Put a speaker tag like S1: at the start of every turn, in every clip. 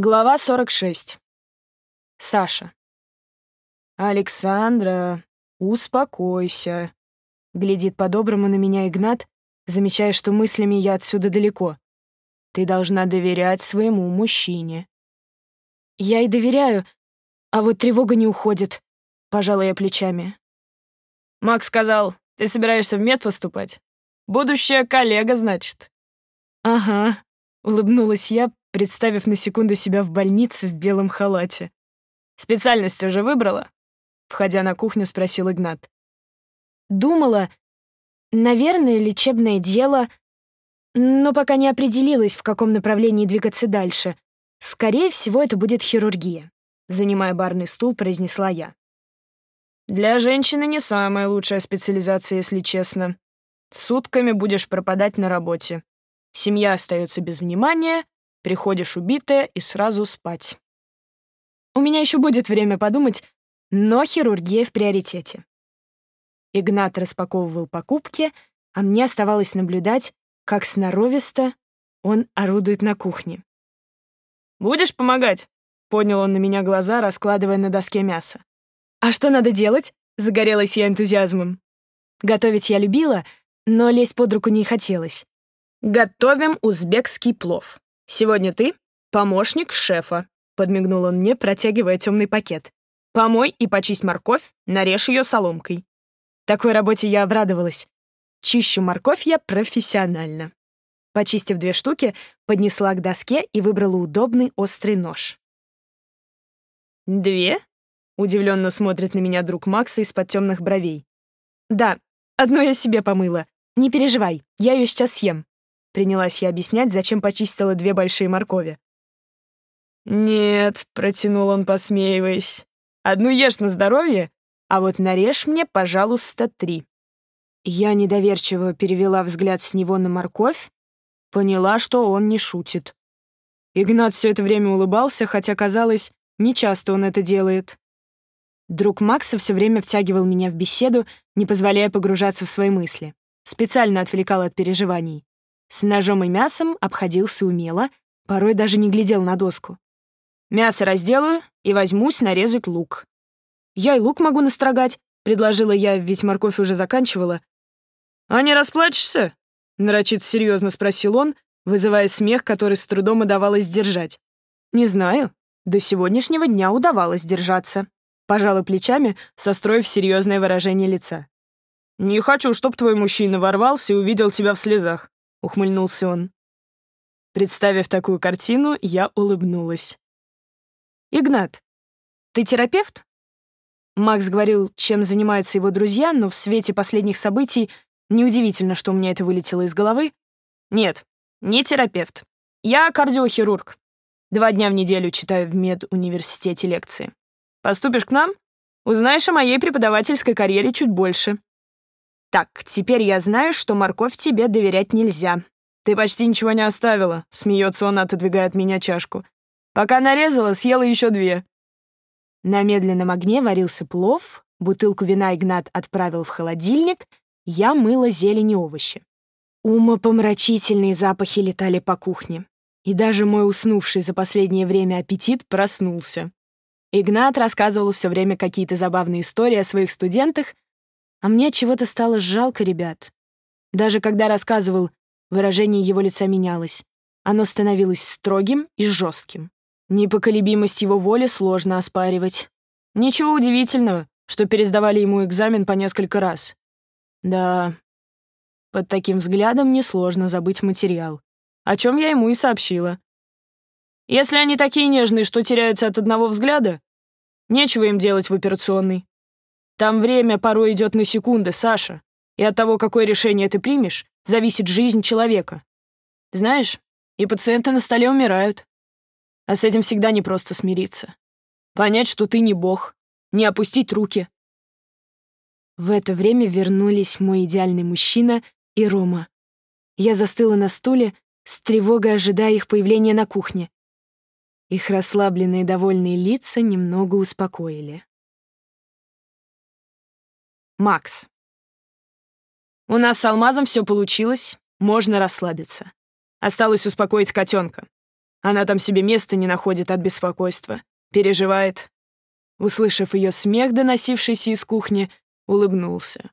S1: Глава 46. Саша. «Александра, успокойся», — глядит по-доброму на меня Игнат, замечая, что мыслями я отсюда далеко. «Ты должна доверять своему мужчине». «Я и доверяю, а вот тревога не уходит», — пожала я плечами.
S2: Макс сказал, ты собираешься в мед поступать? Будущая коллега, значит.
S1: «Ага», — улыбнулась я, представив на секунду себя в больнице в белом халате.
S2: «Специальность уже выбрала?» Входя на кухню, спросил Игнат.
S1: «Думала, наверное, лечебное дело, но пока не определилась, в каком направлении двигаться дальше. Скорее всего, это будет хирургия», — занимая барный стул, произнесла я.
S2: «Для женщины не самая лучшая специализация, если честно. Сутками будешь пропадать на работе. Семья остается без внимания, Приходишь убитая и сразу спать.
S1: У меня еще будет время подумать, но хирургия в приоритете. Игнат распаковывал покупки, а мне оставалось наблюдать, как сноровисто он орудует на кухне.
S2: «Будешь помогать?» — поднял он на меня глаза, раскладывая на доске мясо.
S1: «А что надо делать?» — загорелась я энтузиазмом. Готовить я любила, но лезть под руку не хотелось.
S2: «Готовим узбекский плов. «Сегодня ты — помощник шефа», — подмигнул он мне, протягивая темный пакет. «Помой и почисть морковь, нарежь ее соломкой».
S1: Такой работе я обрадовалась. Чищу морковь я профессионально. Почистив две штуки, поднесла к доске и выбрала удобный острый нож.
S2: «Две?» — удивленно смотрит на меня друг Макса из-под темных бровей.
S1: «Да, одно я себе помыла. Не переживай, я ее сейчас съем». Принялась я объяснять, зачем почистила две большие моркови.
S2: «Нет», — протянул он, посмеиваясь. «Одну ешь на здоровье, а вот нарежь мне, пожалуйста, три».
S1: Я недоверчиво перевела взгляд с него на морковь, поняла, что он не шутит.
S2: Игнат все это время улыбался, хотя, казалось, нечасто он это делает.
S1: Друг Макса все время втягивал меня в беседу, не позволяя погружаться в свои мысли. Специально отвлекал от переживаний. С ножом и мясом обходился умело, порой даже не глядел на доску.
S2: «Мясо разделаю и возьмусь нарезать лук».
S1: «Я и лук могу настрогать», — предложила я, ведь морковь уже заканчивала.
S2: «А не расплачешься?» — нарочито серьезно спросил он, вызывая смех, который с трудом удавалось сдержать.
S1: «Не знаю. До сегодняшнего дня удавалось держаться», — пожала плечами, состроив серьезное выражение лица.
S2: «Не хочу, чтоб твой мужчина ворвался и увидел тебя в слезах. — ухмыльнулся он.
S1: Представив такую картину, я улыбнулась. «Игнат, ты терапевт?» Макс говорил, чем занимаются его друзья, но в свете последних событий неудивительно, что у меня это вылетело из головы.
S2: «Нет, не терапевт. Я кардиохирург. Два дня в неделю читаю в медуниверситете лекции. Поступишь к нам? Узнаешь о моей преподавательской карьере чуть больше. Так, теперь я знаю, что морковь тебе доверять нельзя. Ты почти ничего не оставила, смеется он, отодвигая от меня чашку. Пока нарезала, съела еще две.
S1: На медленном огне варился плов, бутылку вина Игнат отправил в холодильник, я мыла зелень и овощи. Умопомрачительные запахи летали по кухне. И даже мой уснувший за последнее время аппетит проснулся. Игнат рассказывал все время какие-то забавные истории о своих студентах, а мне чего-то стало жалко ребят. Даже когда рассказывал, выражение его лица менялось. Оно становилось строгим и жестким. Непоколебимость его воли сложно оспаривать. Ничего удивительного, что пересдавали ему экзамен по несколько раз. Да, под таким взглядом несложно забыть материал, о чем я ему и сообщила. Если они такие нежные, что теряются от одного взгляда, нечего им делать в операционной. Там время порой идет на секунды, Саша, и от того, какое решение ты примешь, зависит жизнь человека. Знаешь, и пациенты на столе умирают. А с этим всегда непросто смириться. Понять, что ты не бог, не опустить руки. В это время вернулись мой идеальный мужчина и Рома. Я застыла на стуле, с тревогой ожидая их появления на кухне. Их расслабленные довольные лица немного успокоили.
S2: Макс. У нас с Алмазом все получилось, можно расслабиться. Осталось успокоить котенка. Она там себе места не находит от беспокойства. Переживает. Услышав ее смех, доносившийся из кухни, улыбнулся.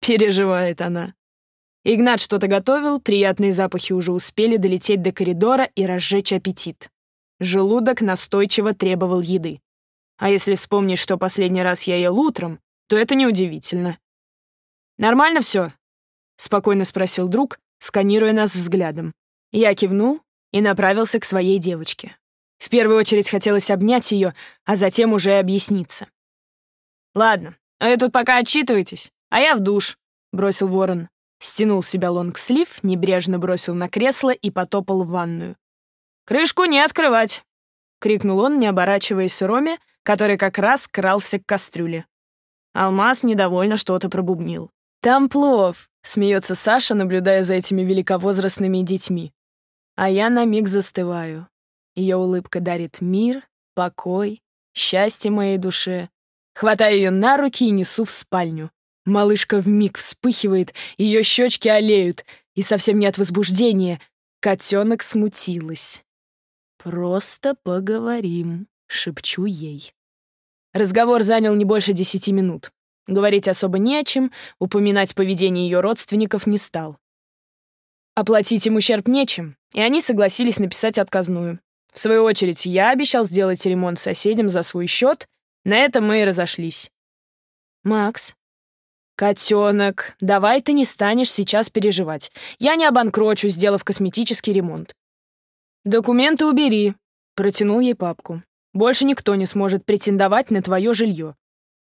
S2: Переживает она. Игнат что-то готовил, приятные запахи уже успели долететь до коридора и разжечь аппетит. Желудок настойчиво требовал еды. А если вспомнить, что последний раз я ел утром, то это неудивительно. «Нормально все?» — спокойно спросил друг, сканируя нас взглядом. Я кивнул и направился к своей девочке. В первую очередь хотелось обнять ее, а затем уже объясниться. «Ладно, а вы тут пока отчитывайтесь, а я в душ», — бросил ворон. Стянул себя лонгслив, небрежно бросил на кресло и потопал в ванную. «Крышку не открывать!» — крикнул он, не оборачиваясь Роме, который как раз крался к кастрюле. Алмаз недовольно что-то пробубнил. «Там плов!» — смеется Саша, наблюдая за этими великовозрастными детьми. А я на миг застываю. Ее улыбка дарит мир, покой, счастье моей душе. Хватаю ее на руки и несу в спальню. Малышка вмиг вспыхивает, ее щечки олеют, и совсем не от возбуждения. Котенок смутилась. «Просто поговорим», — шепчу ей. Разговор занял не больше десяти минут. Говорить особо не о чем, упоминать поведение ее родственников не стал. Оплатить им ущерб нечем, и они согласились написать отказную. В свою очередь, я обещал сделать ремонт соседям за свой счет, на этом мы и разошлись. «Макс?» «Котенок, давай ты не станешь сейчас переживать. Я не обанкрочу, сделав косметический ремонт». «Документы убери», — протянул ей папку. «Больше никто не сможет претендовать на твое жилье.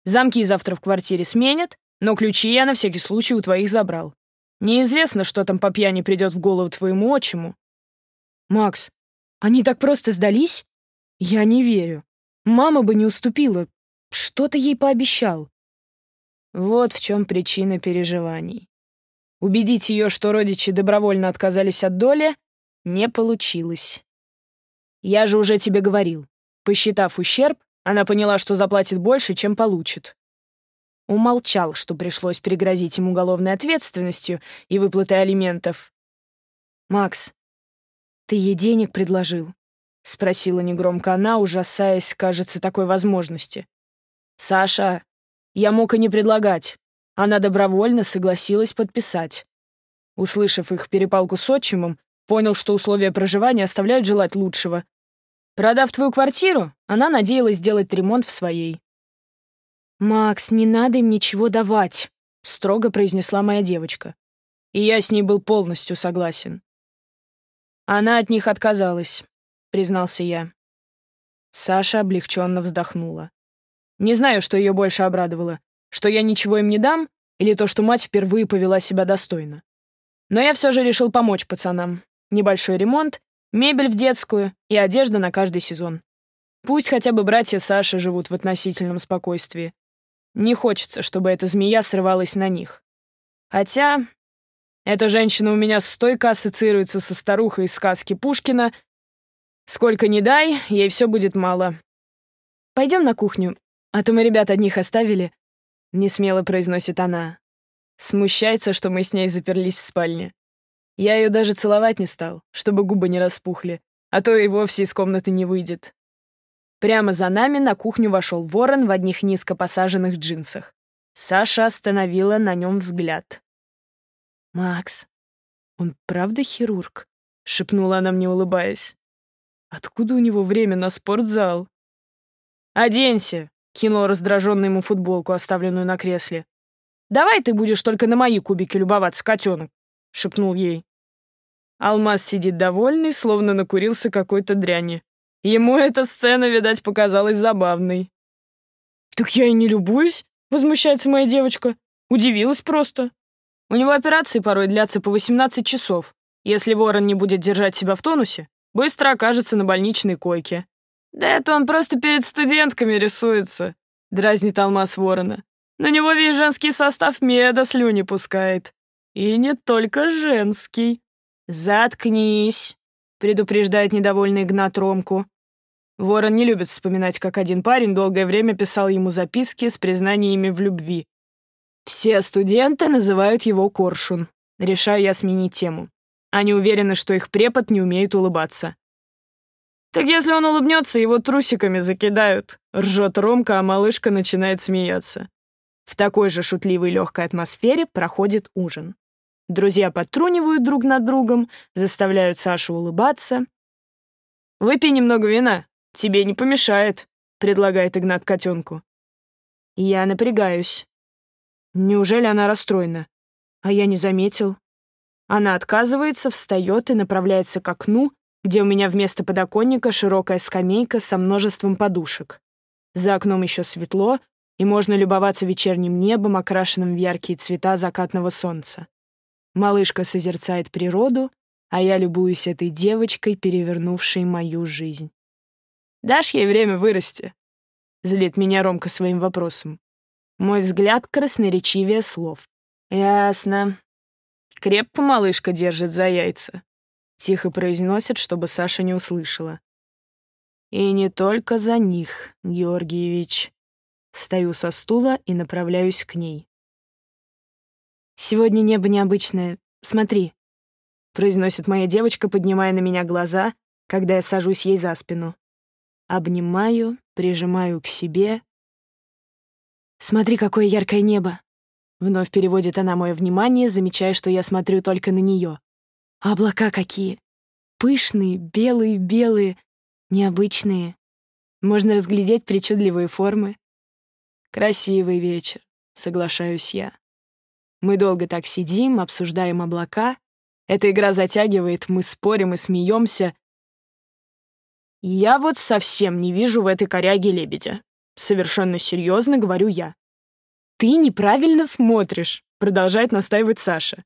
S2: Замки завтра в квартире сменят, но ключи я на всякий случай у твоих забрал. Неизвестно, что там по пьяни придет в голову твоему отчиму». «Макс, они так просто сдались? Я не верю. Мама бы не уступила. Что ты ей пообещал? Вот в чем причина переживаний. Убедить ее, что родичи добровольно отказались от доли, не получилось. Я же уже тебе говорил. Посчитав ущерб, она поняла, что заплатит больше, чем получит. Умолчал, что пришлось перегрозить им уголовной ответственностью и выплатой алиментов. «Макс, «Ты ей денег предложил?» — спросила негромко она, ужасаясь, кажется, такой возможности. «Саша, я мог и не предлагать. Она добровольно согласилась подписать». Услышав их перепалку с отчимом, понял, что условия проживания оставляют желать лучшего. Продав твою квартиру, она надеялась сделать ремонт в своей. «Макс, не надо им ничего давать», — строго произнесла моя девочка. И я с ней был полностью согласен. Она от них отказалась, признался я. Саша облегченно вздохнула. Не знаю, что ее больше обрадовало, что я ничего им не дам или то, что мать впервые повела себя достойно. Но я все же решил помочь пацанам. Небольшой ремонт, мебель в детскую и одежда на каждый сезон. Пусть хотя бы братья Саши живут в относительном спокойствии. Не хочется, чтобы эта змея срывалась на них. Хотя эта женщина у меня стойко ассоциируется со старухой из сказки Пушкина. Сколько ни дай, ей все будет мало. Пойдем на кухню, а то мы ребят одних оставили, — несмело произносит она. Смущается, что мы с ней заперлись в спальне. Я ее даже целовать не стал, чтобы губы не распухли, а то и вовсе из комнаты не выйдет. Прямо за нами на кухню вошел ворон в одних низко посаженных джинсах. Саша остановила на нем взгляд. «Макс, он правда хирург?» — шепнула она мне, улыбаясь. «Откуда у него время на спортзал?» «Оденься!» — кинул раздраженный ему футболку, оставленную на кресле. «Давай ты будешь только на мои кубики любоваться, котенок!» — шепнул ей. Алмаз сидит довольный, словно накурился какой-то дряни. Ему эта сцена, видать, показалась забавной. «Так я и не любуюсь», — возмущается моя девочка. Удивилась просто. У него операции порой длятся по 18 часов. Если ворон не будет держать себя в тонусе, быстро окажется на больничной койке. «Да это он просто перед студентками рисуется», — дразнит алмаз ворона. «На него весь женский состав меда слюни пускает. И не только женский». «Заткнись», — предупреждает недовольный Игнат Ромку. Ворон не любит вспоминать, как один парень долгое время писал ему записки с признаниями в любви, все студенты называют его Коршун. Решаю я сменить тему. Они уверены, что их препод не умеет улыбаться. Так если он улыбнется, его трусиками закидают. Ржет Ромка, а малышка начинает смеяться. В такой же шутливой легкой атмосфере проходит ужин. Друзья подтрунивают друг над другом, заставляют Сашу улыбаться. «Выпей немного вина, тебе не помешает», — предлагает Игнат котенку. Я напрягаюсь. Неужели она расстроена? А я не заметил. Она отказывается, встает и направляется к окну, где у меня вместо подоконника широкая скамейка со множеством подушек. За окном еще светло, и можно любоваться вечерним небом, окрашенным в яркие цвета закатного солнца. Малышка созерцает природу, а я любуюсь этой девочкой, перевернувшей мою жизнь. «Дашь ей время вырасти?» — злит меня Ромка своим вопросом. Мой взгляд красноречивее слов. «Ясно. Крепко малышка держит за яйца. Тихо произносит, чтобы Саша не услышала. И не только за них, Георгиевич. Встаю со стула и направляюсь к ней. «Сегодня небо необычное. Смотри», — произносит моя девочка, поднимая на меня глаза, когда я сажусь ей за спину. Обнимаю, прижимаю к себе. «Смотри, какое яркое небо!» Вновь переводит она мое внимание, замечая, что я смотрю только на нее. облака какие! Пышные, белые-белые, необычные. Можно разглядеть причудливые формы. Красивый вечер, соглашаюсь я. Мы долго так сидим, обсуждаем облака. Эта игра затягивает, мы спорим и смеемся. Я вот совсем не вижу в этой коряге лебедя. Совершенно серьезно говорю я. «Ты неправильно смотришь», — продолжает настаивать Саша.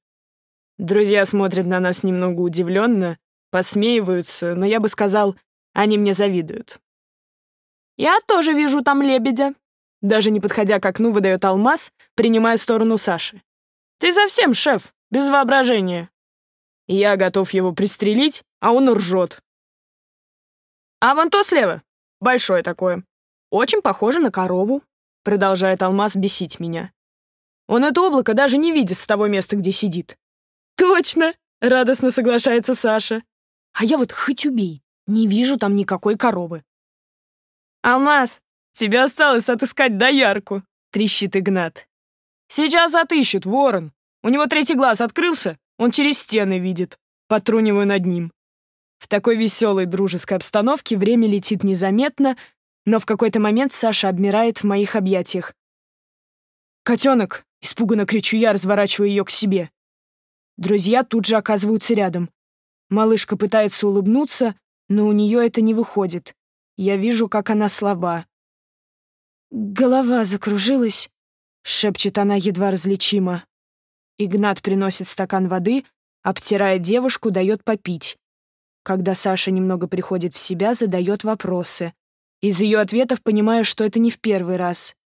S2: Друзья смотрят на нас немного удивленно, посмеиваются, но я бы сказал, они мне завидуют. «Я тоже вижу там лебедя», — даже не подходя к окну, выдает алмаз, принимая сторону Саши. «Ты совсем, шеф, без воображения». Я готов его пристрелить, а он ржет. «А вон то слева, большое такое, очень похоже на корову», Продолжает Алмаз бесить меня. Он это облако даже не видит с того места, где сидит. «Точно!» — радостно соглашается Саша. «А я вот хоть убей, не вижу там никакой коровы». «Алмаз, тебе осталось отыскать доярку», — трещит Игнат. «Сейчас отыщут, ворон. У него третий глаз открылся, он через стены видит». Потруниваю над ним. В такой веселой дружеской обстановке время летит незаметно, но в какой-то момент Саша обмирает в моих объятиях. «Котенок!» — испуганно кричу я, разворачиваю ее к себе. Друзья тут же оказываются рядом. Малышка пытается улыбнуться, но у нее это не выходит. Я вижу, как она слаба. «Голова закружилась», — шепчет она едва различимо. Игнат приносит стакан воды, обтирая девушку, дает попить. Когда Саша немного приходит в себя, задает вопросы. Из ее ответов понимаю, что это не в первый раз.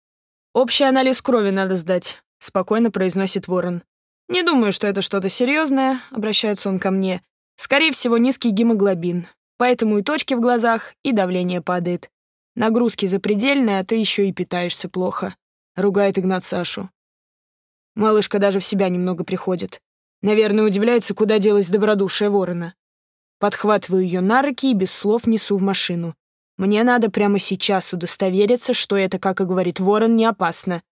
S2: «Общий анализ крови надо сдать», — спокойно произносит Ворон. «Не думаю, что это что-то серьезное», — обращается он ко мне. «Скорее всего, низкий гемоглобин. Поэтому и точки в глазах, и давление падает. Нагрузки запредельные, а ты еще и питаешься плохо», — ругает Игнат Сашу. Малышка даже в себя немного приходит. Наверное, удивляется, куда делась добродушие ворона. Подхватываю ее на руки и без слов несу в машину. Мне надо прямо сейчас удостовериться, что это, как и говорит Ворон, не опасно.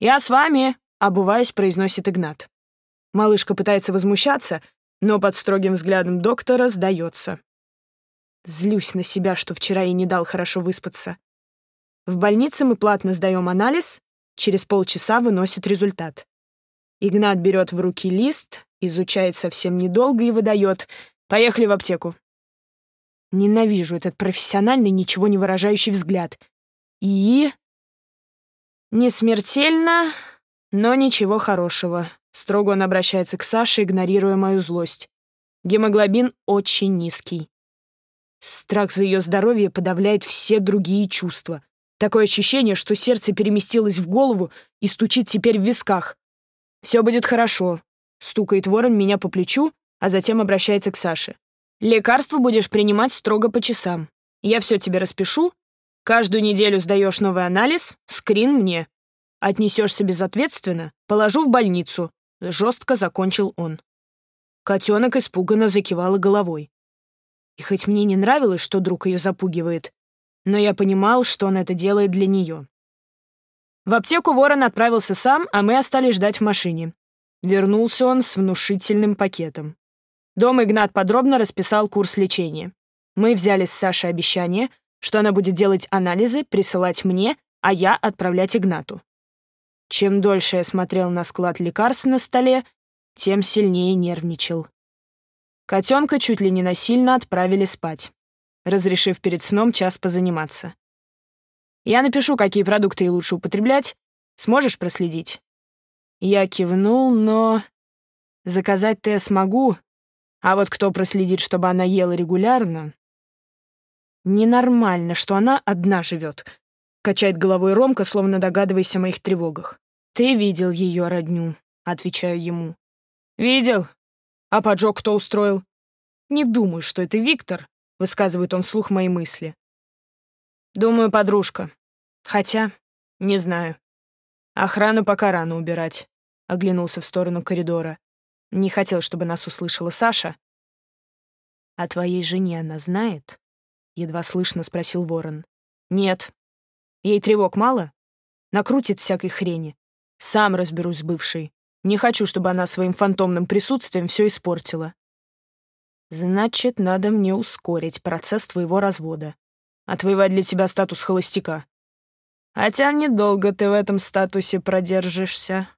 S2: «Я с вами», — обуваясь, произносит Игнат. Малышка пытается возмущаться, но под строгим взглядом доктора сдается. Злюсь на себя, что вчера ей не дал хорошо выспаться. В больнице мы платно сдаем анализ, через полчаса выносит результат. Игнат берет в руки лист, изучает совсем недолго и выдает. «Поехали в аптеку. Ненавижу этот профессиональный, ничего не выражающий взгляд. И... Не смертельно, но ничего хорошего. Строго он обращается к Саше, игнорируя мою злость. Гемоглобин очень низкий. Страх за ее здоровье подавляет все другие чувства. Такое ощущение, что сердце переместилось в голову и стучит теперь в висках. «Все будет хорошо», — стукает ворон меня по плечу, а затем обращается к Саше. Лекарства будешь принимать строго по часам. Я все тебе распишу. Каждую неделю сдаешь новый анализ, скрин мне. Отнесешься безответственно, положу в больницу. Жестко закончил он. Котенок испуганно закивала головой.
S1: И хоть мне не нравилось, что друг ее запугивает, но я понимал, что он это делает для нее. В аптеку Ворон отправился сам, а мы остались ждать в машине. Вернулся он с внушительным пакетом. Дома Игнат подробно расписал курс лечения. Мы взяли с Сашей обещание, что она будет делать анализы, присылать мне, а я отправлять Игнату. Чем дольше я смотрел на склад лекарств на столе, тем сильнее нервничал. Котенка чуть ли не насильно отправили спать, разрешив перед сном час позаниматься. Я напишу, какие продукты ей лучше употреблять. Сможешь проследить?» Я кивнул, но... Заказать-то я смогу, а вот кто проследит, чтобы она ела регулярно... Ненормально, что она одна живет. Качает головой Ромка, словно догадываясь о моих тревогах. «Ты видел ее родню», — отвечаю ему. «Видел. А поджог кто устроил?» «Не думаю, что это Виктор», — высказывает он вслух мои мысли. Думаю, подружка. Хотя, не знаю. Охрану пока рано убирать. Оглянулся в сторону коридора. Не хотел, чтобы нас услышала Саша. «О твоей жене она знает?» Едва слышно спросил Ворон. «Нет. Ей тревог мало? Накрутит всякой хрени. Сам разберусь с бывшей. Не хочу, чтобы она своим фантомным присутствием все испортила». «Значит, надо мне ускорить процесс твоего развода отвоевать для тебя статус холостяка. Хотя недолго ты в этом статусе продержишься.